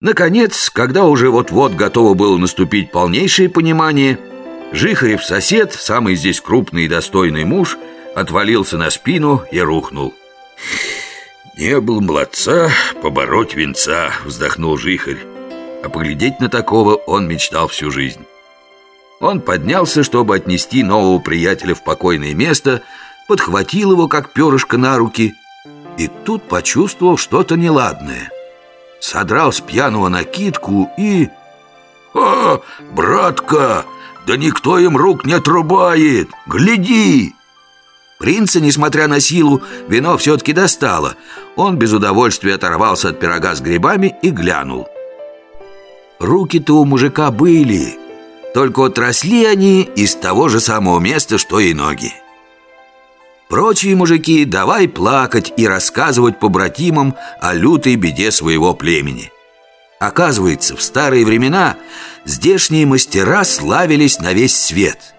Наконец, когда уже вот-вот готово было наступить полнейшее понимание, Жихарев сосед, самый здесь крупный и достойный муж, отвалился на спину и рухнул. «Не был молодца, побороть венца», — вздохнул Жихарь. А поглядеть на такого он мечтал всю жизнь. Он поднялся, чтобы отнести нового приятеля в покойное место, подхватил его, как перышко, на руки, и тут почувствовал что-то неладное. Содрал с пьяного накидку и... «А, братка, да никто им рук не отрубает! Гляди!» Принца, несмотря на силу, вино все-таки достало. Он без удовольствия оторвался от пирога с грибами и глянул. Руки-то у мужика были, только отросли они из того же самого места, что и ноги. Прочие мужики давай плакать и рассказывать побратимам о лютой беде своего племени. Оказывается, в старые времена здешние мастера славились на весь свет.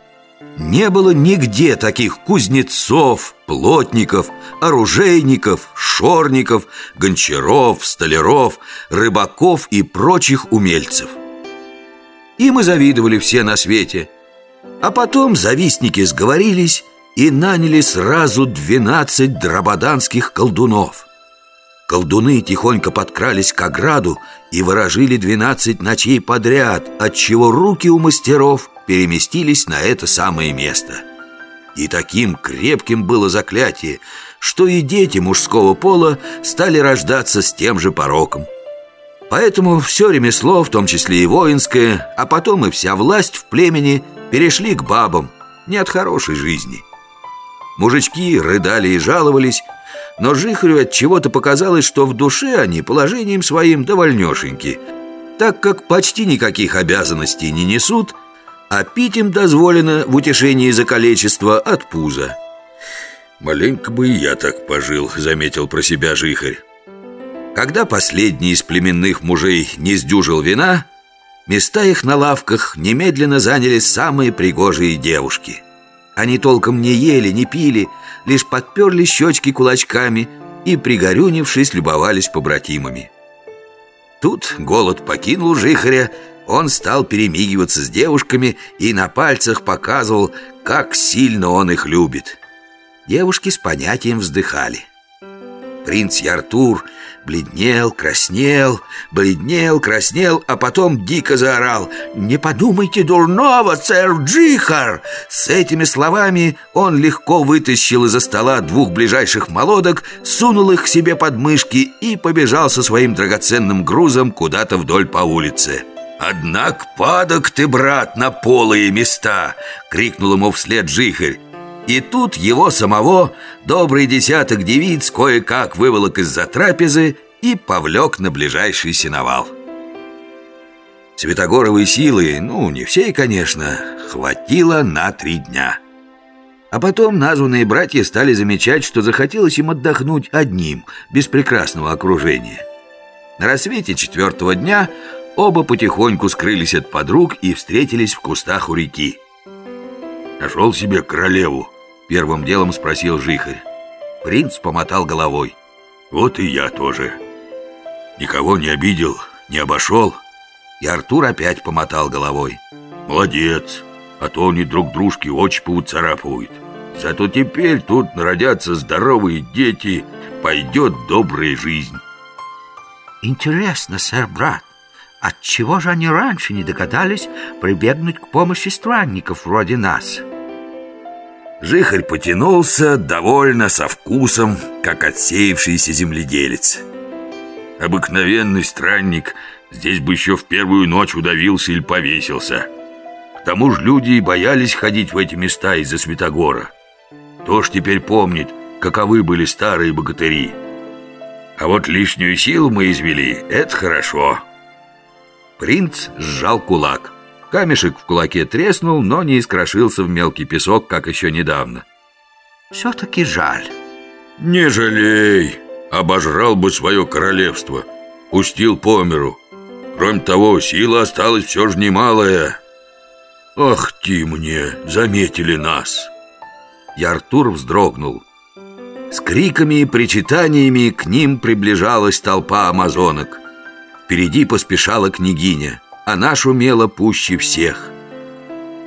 Не было нигде таких кузнецов, плотников, оружейников, шорников, гончаров, столяров, рыбаков и прочих умельцев. И завидовали все на свете. А потом завистники сговорились и наняли сразу двенадцать драбаданских колдунов. Колдуны тихонько подкрались к ограду и выражили двенадцать ночей подряд, отчего руки у мастеров переместились на это самое место. И таким крепким было заклятие, что и дети мужского пола стали рождаться с тем же пороком. Поэтому все ремесло, в том числе и воинское, а потом и вся власть в племени перешли к бабам, не от хорошей жизни – Мужички рыдали и жаловались, но Жихарю от чего-то показалось, что в душе они положением своим довольнешеньки, так как почти никаких обязанностей не несут, а пить им дозволено в утешении за количество от пуза. «Маленько бы и я так пожил», — заметил про себя Жихарь. Когда последний из племенных мужей не сдюжил вина, места их на лавках немедленно заняли самые пригожие девушки — они толком не ели, не пили, лишь подперли щечки кулачками и, пригорюнившись, любовались побратимами. Тут голод покинул жихаря, он стал перемигиваться с девушками и на пальцах показывал, как сильно он их любит. Девушки с понятием вздыхали. Принц Яртур бледнел, краснел, бледнел, краснел, а потом дико заорал «Не подумайте дурного, сэр Джихар!» С этими словами он легко вытащил из-за стола двух ближайших молодок, сунул их к себе под мышки и побежал со своим драгоценным грузом куда-то вдоль по улице. «Однако падок ты, брат, на полые места!» — крикнул ему вслед Джихарь. И тут его самого добрый десяток девиц кое-как выволок из-за трапезы и повлек на ближайший сеновал. Светогоровой силы, ну, не всей, конечно, хватило на три дня. А потом названные братья стали замечать, что захотелось им отдохнуть одним, без прекрасного окружения. На рассвете четвертого дня оба потихоньку скрылись от подруг и встретились в кустах у реки. «Нашел себе королеву», Первым делом спросил Жихарь. Принц помотал головой. Вот и я тоже. Никого не обидел, не обошел. И Артур опять помотал головой. Молодец, а то они друг дружке очи поуцарапывают. Зато теперь тут народятся здоровые дети, пойдет добрая жизнь. Интересно, сэр, брат, отчего же они раньше не догадались прибегнуть к помощи странников вроде нас? Жихарь потянулся довольно со вкусом, как отсеявшийся земледелец. Обыкновенный странник здесь бы еще в первую ночь удавился или повесился. К тому же люди и боялись ходить в эти места из-за Святогора. Кто ж теперь помнит, каковы были старые богатыри? А вот лишнюю силу мы извели, это хорошо. Принц сжал кулак. Камешек в кулаке треснул, но не искрошился в мелкий песок, как еще недавно. Все-таки жаль. Не жалей. Обожрал бы свое королевство. Пустил по миру. Кроме того, сила осталась все же немалая. Ах ты мне, заметили нас. И Артур вздрогнул. С криками и причитаниями к ним приближалась толпа амазонок. Впереди поспешала княгиня Она шумела пуще всех.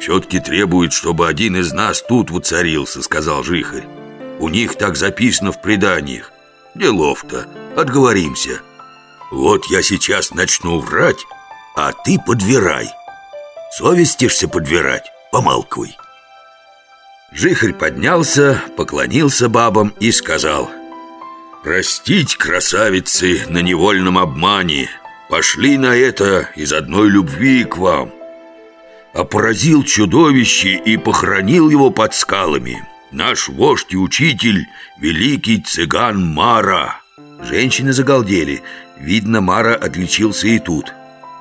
«Все-таки требует, чтобы один из нас тут воцарился», — сказал Жихарь. У них так записано в преданиях. Делов-то, отговоримся. Вот я сейчас начну врать, а ты подвирай. Совестишься подвирать, помалкивай. Жихарь поднялся, поклонился бабам и сказал «Простить, красавицы, на невольном обмане Пошли на это из одной любви к вам. А поразил чудовище и похоронил его под скалами. Наш вождь и учитель, великий цыган Мара. Женщины загалдели. Видно, Мара отличился и тут.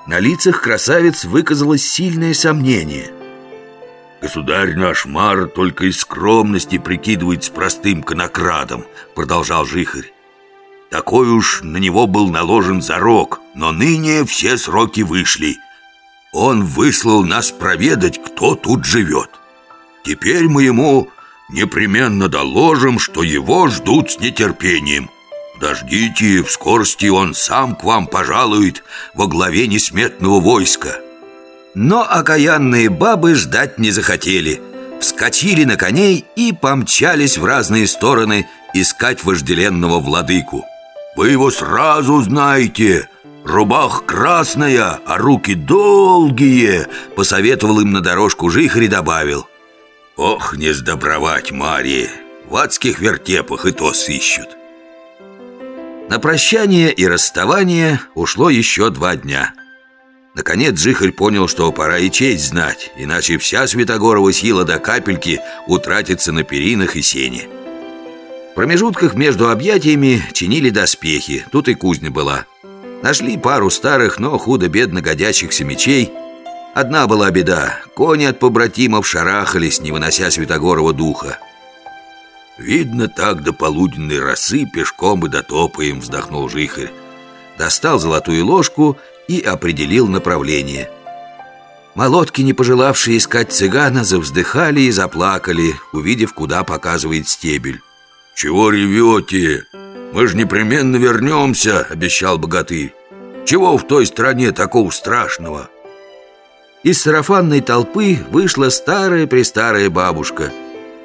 На лицах красавиц выказалось сильное сомнение – «Государь наш Мар только из скромности прикидывает с простым конокрадом», Продолжал Жихарь Такой уж на него был наложен зарок Но ныне все сроки вышли. Он выслал нас проведать, кто тут живет. Теперь мы ему непременно доложим, что его ждут с нетерпением. Дождите, в скорости он сам к вам пожалует во главе несметного войска. Но окаянные бабы ждать не захотели. Вскочили на коней и помчались в разные стороны Искать вожделенного владыку Вы его сразу знаете. Рубах красная, а руки долгие Посоветовал им на дорожку жихарь добавил. Ох, не сдобровать Марье В адских вертепах и то сыщут! На прощание и расставание ушло еще два дня. Наконец Жихарь понял, что пора и честь знать Иначе вся Святогорова сила до капельки утратится на перинах и сене промежутках между объятиями чинили доспехи. Тут и кузня была. Нашли пару старых, но худо-бедно годящихся мечей. Одна была беда. Кони от побратимов шарахались, не вынося Святогорова духа. «Видно, так до полуденной росы пешком и дотопаем», — вздохнул Жихарь. Достал золотую ложку и определил направление. Молотки, не пожелавшие искать цыгана, завздыхали и заплакали, увидев, куда показывает стебель. «Чего ревете? Мы же непременно вернемся», — обещал богатырь. «Чего в той стране такого страшного?» Из сарафанной толпы вышла старая-престарая бабушка.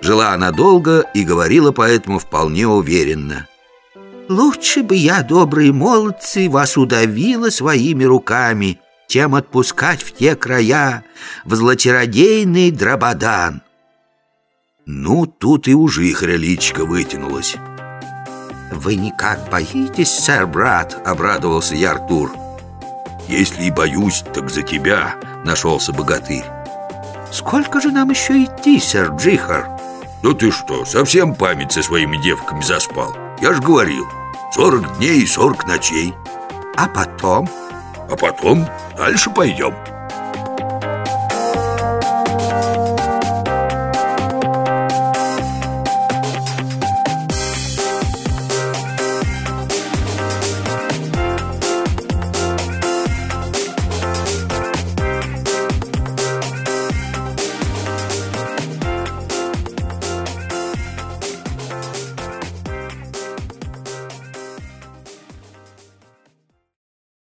Жила она долго и говорила поэтому вполне уверенно. Лучше бы я, добрые молодцы, вас удавила своими руками, чем отпускать в те края, в злочародейный дрободан. Ну, тут и у жихаря личка вытянулась. «Вы никак боитесь, сэр-брат?» — обрадовался я Артур. «Если и боюсь, так за тебя», — нашелся богатырь. «Сколько же нам еще идти, сэр Джихар?» «Ну ты что, совсем память со своими девками заспал?» Я же говорил, сорок дней и сорок ночей А потом? А потом дальше пойдем